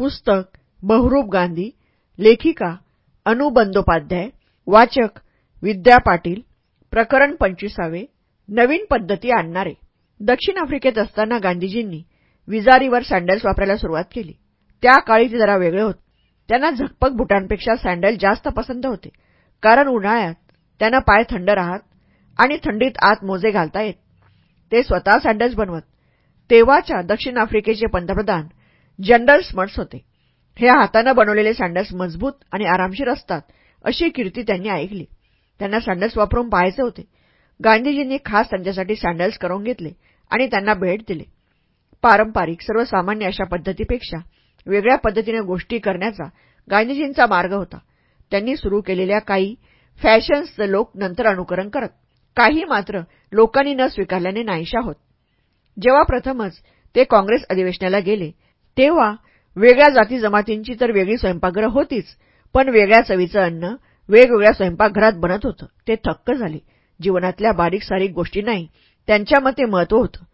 पुस्तक बहुरूप गांधी लेखिका अनु बंदोपाध्याय वाचक विद्या पाटील प्रकरण पंचवीसावे नवीन पद्धती आणणारे. दक्षिण आफ्रिकेत असताना गांधीजींनी विजारीवर सँडल्स वापरायला सुरुवात केली. त्या काळी ते जरा वेगळे होते. त्यांना झकपक बुटांपेक्षा सँडल जास्त पसंत होते. कारण उन्हाळ्यात त्यांना पाय थंड राहत आणि थंडीत आत मोजे घालता येत. ते स्वतः सँडल्स बनवत. तेव्हाच्या दक्षिण आफ्रिकेचे पंतप्रधान जनरल स्मर्ट्स होते. हे हातानं बनवलेले सँडल्स मजबूत आणि आरामशीर असतात अशी कीर्ती त्यांनी ऐकली. त्यांना सँडल्स वापरून पाहायचे होते. गांधीजींनी खास त्यांच्यासाठी सँडल्स करून घेतले आणि त्यांना भेट दिले. पारंपरिक सर्वसामान्य अशा पद्धतीपेक्षा वेगळ्या पद्धतीने गोष्टी करण्याचा गांधीजींचा मार्ग होता. त्यांनी सुरू केलेल्या काही फॅशन्सचं लोक नंतर अनुकरण करत काही मात्र लोकांनी न स्वीकारल्याने नाहीशा होत. जेव्हा प्रथमच ते काँग्रेस अधिवेशनाला गेले तेव्हा वेगळ्या जाती जमातींची तर वेगळी स्वयंपाकघरं होतीच पण वेगळ्या चवीचं अन्न वेगवेगळ्या स्वयंपाकघरात बनत होतं. ते थक्क झाले. जीवनातल्या बारीक सारीक गोष्टी नाही त्यांच्या मते महत्त्व होतं.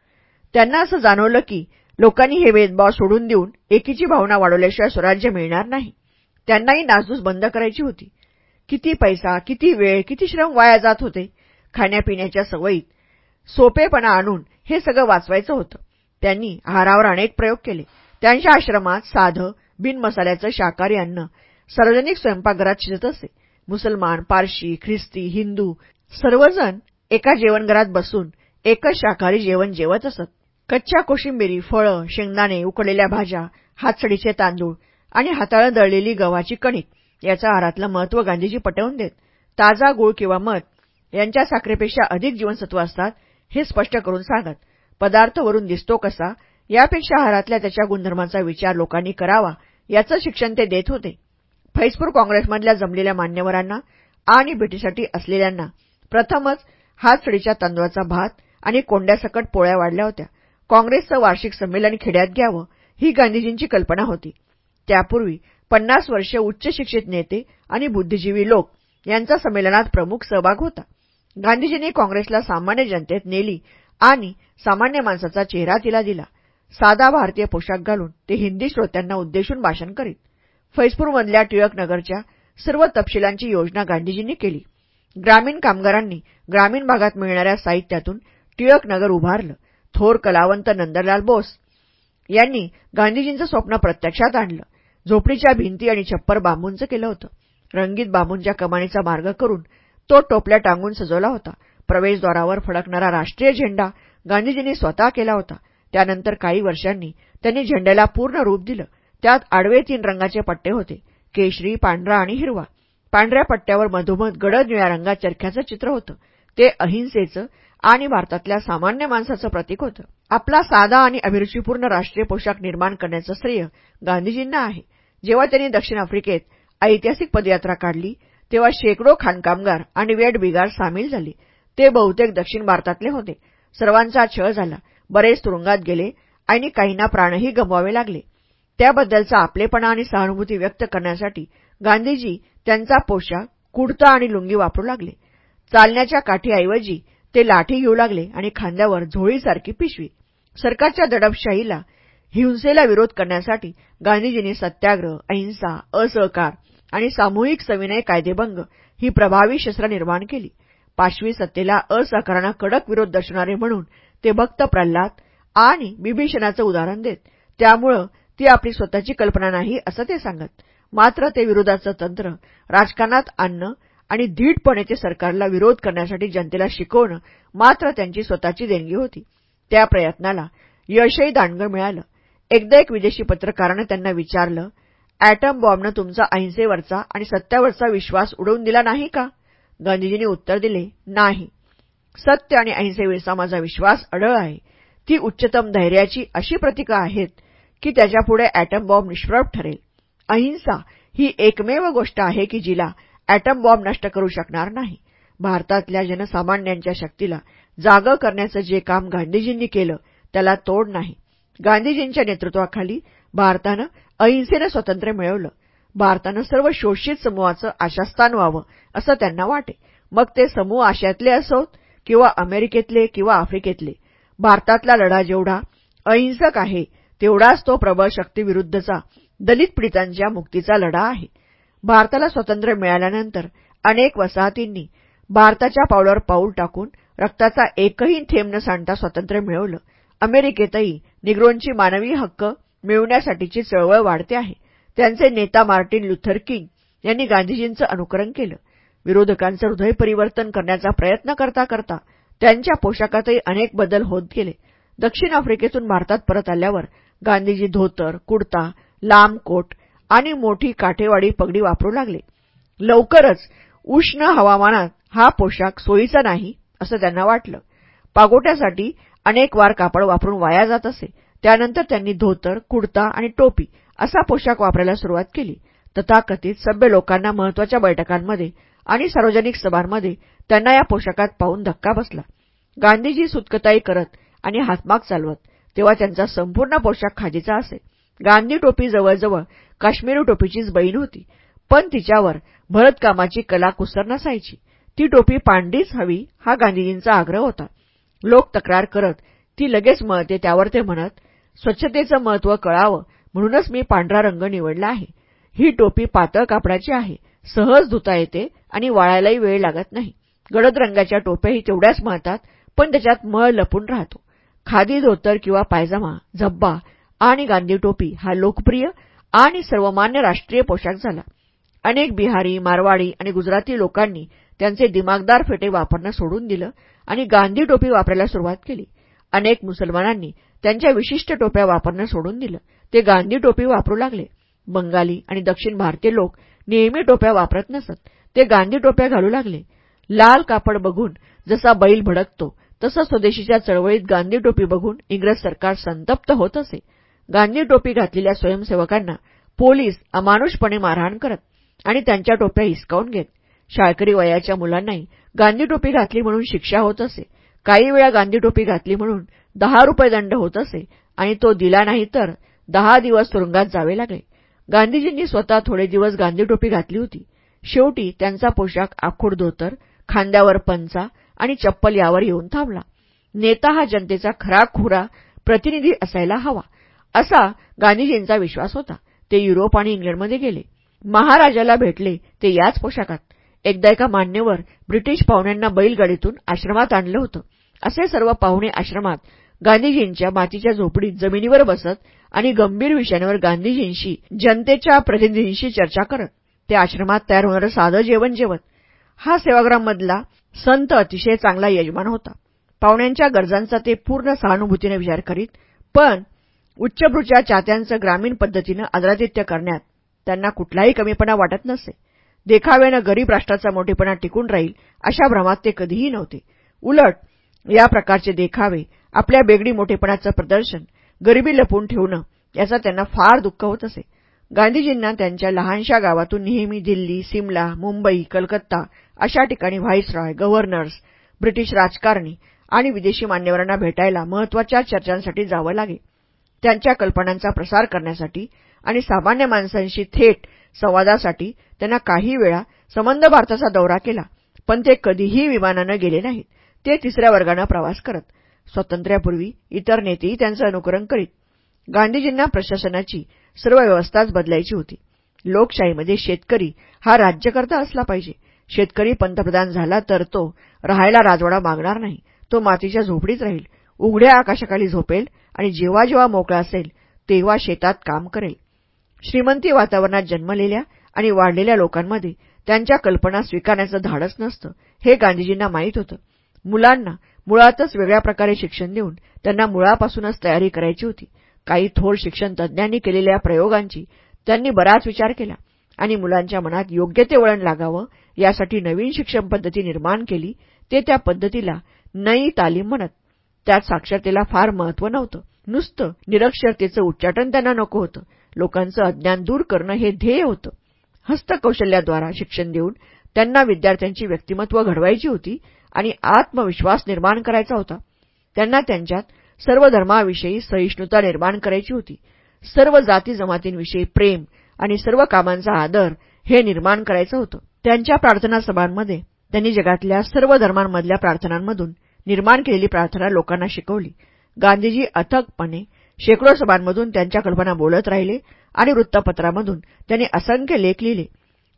त्यांना असं जाणवलं की लोकांनी हे भेदभाव सोडून देऊन एकीची भावना वाढवल्याशिवाय स्वराज्य मिळणार नाही. त्यांनाही नासधूस बंद करायची होती. किती पैसा किती वेळ किती श्रम वाया जात होते. खाण्यापिण्याच्या सवयीत सोपेपणा आणून हे सगळं वाचवायचं होतं. त्यांनी आहारावर अनेक प्रयोग केले. त्यांच्या आश्रमात साधं बिन मसाल्याचं शाकाहारी अन्न सार्वजनिक स्वयंपाकघरात शिजत असे. मुसलमान पारशी ख्रिस्ती हिंदू सर्वजण एका जेवणघरात बसून एकच शाकाहारी जेवण जेवत असत. कच्च्या कोशिंबिरी फळं शेंगदाणे उकडलेल्या भाज्या हातसडीचे तांदूळ आणि हाताळं दळलेली गव्हाची कणिक याचा आहारातलं महत्त्व गांधीजी पटवून देत. ताजा गुळ किंवा मध यांच्या साखरेपेक्षा अधिक जीवनसत्व असतात हे स्पष्ट करून सांगत. पदार्थ वरून दिसतो कसा यापेक्षा आहारातल्या त्याच्या गुणधर्मांचा विचार लोकांनी करावा याचं शिक्षण ते देत होते. फैजपूर काँग्रेसमधल्या जमलेल्या मान्यवरांना आणि भेटीसाठी असलेल्यांना प्रथमच हातसडीच्या तांदूळाचा भात आणि कोंड्यासकट पोळ्या वाढल्या होत्या. काँग्रेसचं वार्षिक संमेलन खेड्यात घ्यावं ही गांधीजींची कल्पना होती. त्यापूर्वी पन्नास वर्षे उच्च शिक्षित नेते आणि बुद्धिजीवी लोक यांचा संमेलनात प्रमुख सहभाग होता. गांधीजींनी काँग्रेसला सामान्य जनतेत नेली आणि सामान्य माणसाचा चेहरा तिला दिला. साधा भारतीय पोशाख घालून ते हिंदी श्रोत्यांना उद्देशून भाषण करीत. फैजपूरमधल्या टिळकनगरच्या सर्व तपशिलांची योजना गांधीजींनी केली. ग्रामीण कामगारांनी ग्रामीण भागात मिळणाऱ्या साहित्यातून टिळकनगर उभारलं. थोर कलावंत नंदलाल बोस यांनी गांधीजींचं स्वप्न प्रत्यक्षात आणलं. झोपडीच्या भिंती आणि छप्पर बांबूंचं केलं होतं. रंगीत बांबूंच्या कमानीचा मार्ग करून तो टोपल्या टांगून सजवला होता. प्रवेशद्वारावर फडकणारा राष्ट्रीय झेंडा गांधीजींनी स्वतः केला होता. त्यानंतर काही वर्षांनी त्यांनी झेंड्याला पूर्ण रूप दिलं. त्यात आडवे तीन रंगाचे पट्टे होते केशरी पांढरा आणि हिरवा. पांढऱ्या पट्ट्यावर मधोमध गडद निळ्या रंगात चरख्याचं चित्र होतं. ते अहिंसेचं आणि भारतातल्या सामान्य माणसाचं प्रतीक होतं. आपला साधा आणि अभिरुचीपूर्ण राष्ट्रीय पोशाख निर्माण करण्याचं श्रेय गांधीजींना आहे. जेव्हा त्यांनी दक्षिण आफ्रिकेत ऐतिहासिक पदयात्रा काढली तेव्हा शेकडो खाणकामगार आणि वेट बिगार सामील झाले. ते बहुतेक दक्षिण भारतातले होते. सर्वांचा छळ झाला. बरेच तुरुंगात गेले आणि काहींना प्राणही गमवावे लागले. त्याबद्दलचा आपलेपणा आणि सहानुभूती व्यक्त करण्यासाठी गांधीजी त्यांचा पोशाख कुडता आणि लुंगी वापरू लागले. चालण्याच्या काठीऐवजी ते लाठी घेऊ लागले आणि खांद्यावर झोळीसारखी पिशवी. सरकारच्या दडपशाहीला हिंसेला विरोध करण्यासाठी गांधीजींनी सत्याग्रह अहिंसा असहकार आणि सामूहिक सविनय कायदेभंग ही प्रभावी शस्त्र निर्माण केली. पाशवी सत्तेला असहकारांना कडक विरोध दर्शवणारे म्हणून ते भक्त प्रल्हाद आणि बिभीषणाचं उदाहरण देत. त्यामुळं ती आपली स्वतःची कल्पना नाही असं ते सांगत. मात्र ते विरोधाचं तंत्र राजकारणात आणणं आणि धीटपणे ते सरकारला विरोध करण्यासाठी जनतेला शिकवणं मात्र त्यांची स्वतःची देणगी होती. त्या प्रयत्नाला यशही दांडगं मिळालं. एकदा एक विदेशी पत्रकारानं त्यांना विचारलं ॲटम बॉम्बनं तुमचा अहिंसेवरचा आणि सत्यावरचा विश्वास उडवून दिला नाही का? गांधीजींनी उत्तर दिले नाही. सत्य आणि अहिंसेवरचा माझा विश्वास अडळ आहे. ती उच्चतम धैर्याची अशी प्रतिका आहेत की त्याच्यापुढे ॲटम बॉम्ब निष्प्रभ ठरेल. अहिंसा ही एकमेव गोष्ट आहे की जिला ॲटम बॉम्ब नष्ट करू शकणार नाही. भारतातल्या जनसामान्यांच्या शक्तीला जागं करण्याचं जे काम गांधीजींनी केलं त्याला तोड नाही. गांधीजींच्या नेतृत्वाखाली भारतानं अहिंसेनं स्वातंत्र्य मिळवलं. भारतानं सर्व शोषित समूहाचं आशास्थान व्हावं असं त्यांना वाटे. मग ते समूह आशियातले असोत? किंवा अमेरिकेतले किंवा आफ्रिकेतले. भारतातला लढा जेवढा अहिंसक आहे तेवढाच तो प्रबळ शक्तीविरुद्धचा दलित पीडितांच्या मुक्तीचा लढा आहे. भारताला स्वातंत्र्य मिळाल्यानंतर अनेक वसाहतींनी भारताच्या पावलावर पाऊल टाकून रक्ताचा एकही थेंब न सांडता स्वातंत्र्य मिळवलं. अमेरिकेतही निग्रोंची मानवी हक्क मिळवण्यासाठीची चळवळ वाढते आहे. त्यांचे नेता मार्टिन लुथर किंग यांनी गांधीजींचं अनुकरण केलं. विरोधकांचं हृदय परिवर्तन करण्याचा प्रयत्न करता करता त्यांच्या पोशाखातही अनेक बदल होत गेले. दक्षिण आफ्रिकेतून भारतात परत आल्यावर गांधीजी धोतर कुडता लांब कोट आणि मोठी काठेवाडी पगडी वापरू लागले. लवकरच उष्ण हवामानात हा पोशाख सोयीचा नाही असं त्यांना वाटलं. पागोट्यासाठी अनेक वार कापड वापरून वाया जात असे. त्यानंतर त्यांनी धोतर कुडता आणि टोपी असा पोशाख वापरायला सुरुवात केली. तथाकथित सभ्य लोकांना महत्त्वाच्या बैठकांमध्ये आणि सार्वजनिक सभांमध्ये त्यांना या पोशाखात पाहून धक्का बसला. गांधीजी सुतकताई करत आणि हातमाग चालवत तेव्हा त्यांचा संपूर्ण पोशाख खादीचा असे. गांधी टोपी जवळजवळ काश्मीरी टोपीचीच बहीण होती पण तिच्यावर भरतकामाची कला कुसर नसायची. ती टोपी पांडीच हवी हा गांधीजींचा आग्रह होता. लोक तक्रार करत ती लगेच मळते त्यावर ते म्हणत स्वच्छतेचं महत्त्व कळावं म्हणूनच मी पांढरा रंग निवडला आहे. ही टोपी पातळ कापडाची आहे. सहज धुता येते आणि वाळायलाही वेळ लागत नाही. गडद रंगाच्या टोप्याही तेवढ्याच मळतात पण त्याच्यात मळ लपून राहतो. खादी धोतर किंवा पायजमा झब्बा आणि गांधी टोपी हा लोकप्रिय आणि सर्वमान्य राष्ट्रीय पोशाख झाला. अनेक बिहारी मारवाडी आणि गुजराती लोकांनी त्यांचे दिमागदार फेटे वापरणं सोडून दिलं आणि गांधी टोपी वापरायला सुरुवात केली. अनेक मुसलमानांनी त्यांच्या विशिष्ट टोप्या वापरणं सोडून दिलं. ते गांधी टोपी वापरू लागले. बंगाली आणि दक्षिण भारतीय लोक नेहमी टोप्या वापरत नसत. ते गांधी टोप्या घालू लागले. लाल कापड बघून जसा बैल भडकतो तसं स्वदेशीच्या चळवळीत गांधी टोपी बघून इंग्रज सरकार संतप्त होत असे. गांधी टोपी घातलेल्या स्वयंसेवकांना पोलीस अमानुषपणे मारहाण करत आणि त्यांच्या टोप्या हिसकावून घेत. शाळकरी वयाच्या मुलांनाही गांधी टोपी घातली म्हणून शिक्षा होत असे. काही वेळा गांधी टोपी घातली म्हणून दहा रुपये दंड होत असे आणि तो दिला नाही तर दहा दिवस तुरुंगात जावे लागले. गांधीजींनी स्वतः थोडे दिवस गांधी टोपी घातली होती. शेवटी त्यांचा पोशाख आखूड धोतर खांद्यावर पंचा आणि चप्पल यावर येऊन थांबला. नेता हा जनतेचा खरा खुरा प्रतिनिधी असायला हवा असा गांधीजींचा विश्वास होता. ते युरोप आणि इंग्लंडमध्ये गेले. महाराजाला भेटले ते याच पोशाखात. एकदा एका मान्यवर ब्रिटिश पाहुण्यांना बैलगाडीतून आश्रमात आणलं होतं. असे सर्व पाहुणे आश्रमात गांधीजींच्या मातीच्या झोपडीत जमिनीवर बसत आणि गंभीर विषयांवर गांधीजींशी जनतेच्या प्रतिनिधींशी चर्चा करत ते आश्रमात तयार होणारं साधं जेवण जेवत. हा सेवाग्राममधला संत अतिशय चांगला यजमान होता. पाहुण्यांच्या गरजांचा ते पूर्ण सहानुभूतीने विचार करीत पण उच्चभ्रूच्या चात्यांचं ग्रामीण पद्धतीनं आदरातिथ्य करण्यात त्यांना कुठलाही कमीपणा वाटत नसे. देखाव्यानं गरीब राष्ट्राचा मोठेपणा टिकून राहील अशा भ्रमात ते कधीही नव्हते. उलट या प्रकारचे देखावे आपल्या बेगडी मोठेपणाचं प्रदर्शन गरिबी लपवून ठेवणं याचा त्यांना फार दुःख होत असे. गांधीजींना त्यांच्या लहानशा गावातून नेहमी दिल्ली सिमला मुंबई कलकत्ता अशा ठिकाणी व्हाईसरॉय गव्हर्नर्स ब्रिटिश राजकारणी आणि विदेशी मान्यवरांना भेटायला महत्त्वाच्या चर्चांसाठी जावं लागे. त्यांच्या कल्पनांचा प्रसार करण्यासाठी आणि सामान्य माणसांशी थेट संवादासाठी त्यांना काही वेळा संबंध भारताचा दौरा केला पण ते कधीही विमानानं गेले नाहीत. ते तिसऱ्या वर्गानं प्रवास करत. स्वातंत्र्यापूर्वी इतर नेतेही त्यांचं अनुकरण करीत. गांधीजींना प्रशासनाची सर्व व्यवस्थाच बदलायची होती. लोकशाहीमध्ये शेतकरी हा राज्यकर्ता असला पाहिजे. शेतकरी पंतप्रधान झाला तर तो राहायला राजवाडा मागणार नाही. तो मातीच्या झोपडीत राहील. उघड्या आकाशाखाली झोपेल आणि जेव्हा जेव्हा मोकळा असेल तेव्हा शेतात काम करेल. श्रीमंती वातावरणात जन्मलेल्या आणि वाढलेल्या लोकांमध्ये त्यांच्या कल्पना स्वीकारण्याचं धाडस नसतं हे गांधीजींना माहीत होतं. मुलांना मुळातच वेगळ्या प्रकारे शिक्षण देऊन त्यांना मुळापासूनच तयारी करायची होती. काही थोर शिक्षण तज्ज्ञांनी केलेल्या प्रयोगांची त्यांनी बराच विचार केला आणि मुलांच्या मनात योग्य ते वळण लागावं यासाठी नवीन शिक्षण पद्धती निर्माण केली. ते त्या पद्धतीला नई तालीम म्हणत. त्यात साक्षरतेला फार महत्त्व नव्हतं. नुसतं निरक्षरतेचं उच्चाटन त्यांना नको होतं. लोकांचं अज्ञान दूर करणं हे ध्येय होतं. हस्तकौशल्याद्वारा शिक्षण देऊन त्यांना विद्यार्थ्यांची व्यक्तिमत्व घडवायची होती. आणि आत्मविश्वास निर्माण करायचा होता. त्यांना त्यांच्यात सर्व धर्माविषयी सहिष्णुता निर्माण करायची होती. सर्व जाती जमातींविषयी प्रेम आणि सर्व कामांचा आदर हे निर्माण करायचं होतं. त्यांच्या प्रार्थना सभांमध्ये त्यांनी जगातल्या सर्व धर्मांमधल्या प्रार्थनांमधून निर्माण केलेली प्रार्थना लोकांना शिकवली. गांधीजी अथकपणे शेकडो सभांमधून त्यांच्या कल्पना बोलत राहिले आणि वृत्तपत्रामधून त्यांनी असंख्य लेख लिहिले.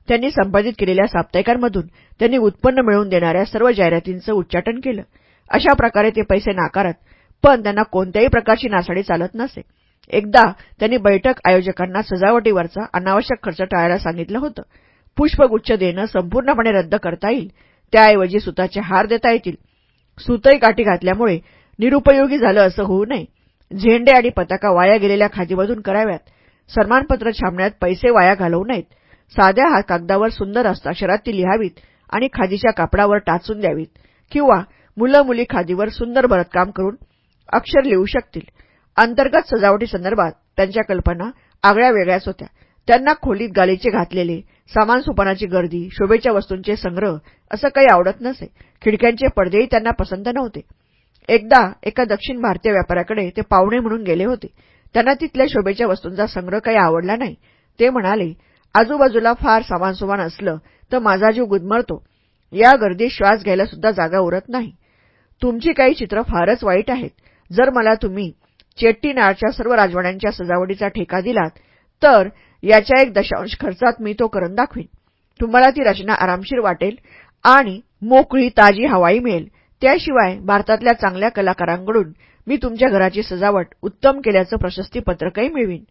त्यांनी संपादित केलेल्या साप्ताहिकांमधून त्यांनी उत्पन्न मिळवून देणाऱ्या सर्व जाहिरातींचं उच्चाटन केलं. अशा प्रकारे ते पैसे नाकारत पण त्यांना कोणत्याही प्रकारची नासाडी चालत नसे. एकदा त्यांनी बैठक आयोजकांना सजावटीवरचा अनावश्यक खर्च टाळायला सांगितलं होतं. पुष्पगुच्छ देणं संपूर्णपणे रद्द करता येईल त्याऐवजी सुताचे हार देता येतील. सुतई काठी घातल्यामुळे निरुपयोगी झालं असं होऊ नये. झेंडे आणि पताका वाया गेलेल्या खादीमधून कराव्यात. सन्मानपत्र छापण्यात पैसे वाया घालवू नयेत. साध्या हात कागदावर सुंदर हस्ताक्षरात ती लिहावीत आणि खादीच्या कापडावर टाचून द्यावीत. किंवा मुलं मुली खादीवर सुंदर भरतकाम करून अक्षर लिहू शकतील. अंतर्गत सजावटीसंदर्भात त्यांच्या कल्पना आगळ्या वेगळ्याच होत्या. त्यांना खोलीत गालीचे घातलेले सामान सुपानाची गर्दी शोभेच्या वस्तूंचे संग्रह असं काही आवडत नसे. खिडक्यांचे पडदेही त्यांना पसंत नव्हते. एकदा एका दक्षिण भारतीय व्यापाऱ्याकडे ते पाहुणे म्हणून गेले होते. त्यांना तिथल्या शोभेच्या वस्तूंचा संग्रह काही आवडला नाही. ते म्हणाले आजूबाजूला फार सामानसुमान असलं तर माझा जीव गुदमरतो. या गर्दीत श्वास घ्यायला सुद्धा जागा उरत नाही. तुमची काही चित्र फारच वाईट आहेत. जर मला तुम्ही चेट्टीनाडच्या सर्व राजवाड्यांच्या सजावटीचा ठेका दिलात तर याच्या एक दशांश खर्चात मी तो करून दाखवीन. तुम्हाला ती रचना आरामशीर वाटेल आणि मोकळी ताजी हवाई मिळेल. त्याशिवाय भारतातल्या चांगल्या कलाकारांकडून मी तुमच्या घराची सजावट उत्तम केल्याचं प्रशस्तीपत्रकही मिळवीन.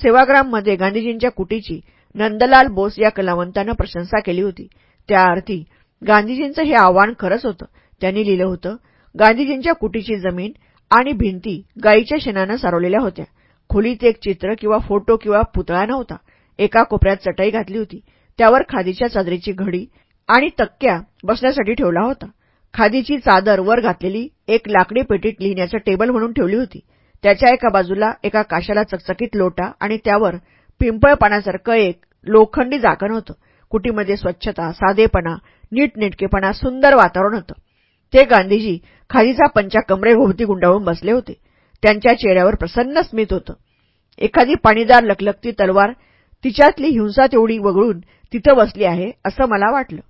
सेवाग्राममध्ये गांधीजींच्या कुटीची नंदलाल बोस या कलावंतानं प्रशंसा केली होती. त्या अर्थी गांधीजींचं हे आव्हान खरंच होतं. त्यांनी लिहिलं होतं गांधीजींच्या कुटीची जमीन आणि भिंती गायीच्या शेणानं सारवलेल्या होत्या. खोलीत एक चित्र किंवा फोटो किंवा पुतळा नव्हता. एका कोपऱ्यात चटई घातली होती. त्यावर खादीच्या चादरीची घडी आणि तक्क्या बसण्यासाठी ठेवला होता. खादीची चादर वर घातलेली एक लाकडी पेटीत लिहिण्याचं टेबल म्हणून ठेवली होती. त्याच्या एका बाजूला एका काशाला चकचकीत लोटा आणि त्यावर पिंपळ पाण्यासारखं एक लोखंडी झाकण होतं. कुटीमध्ये स्वच्छता साधेपणा नीटनेटकेपणा सुंदर वातावरण होतं. ते गांधीजी खादीचा पंचा कमरेभोवती गुंडाळून बसले होते. त्यांच्या चेहऱ्यावर प्रसन्न स्मित होतं. एखादी पाणीदार लकलकती तलवार तिच्यातली हिंसा तेवढी वगळून तिथं बसली आहे असं मला वाटलं.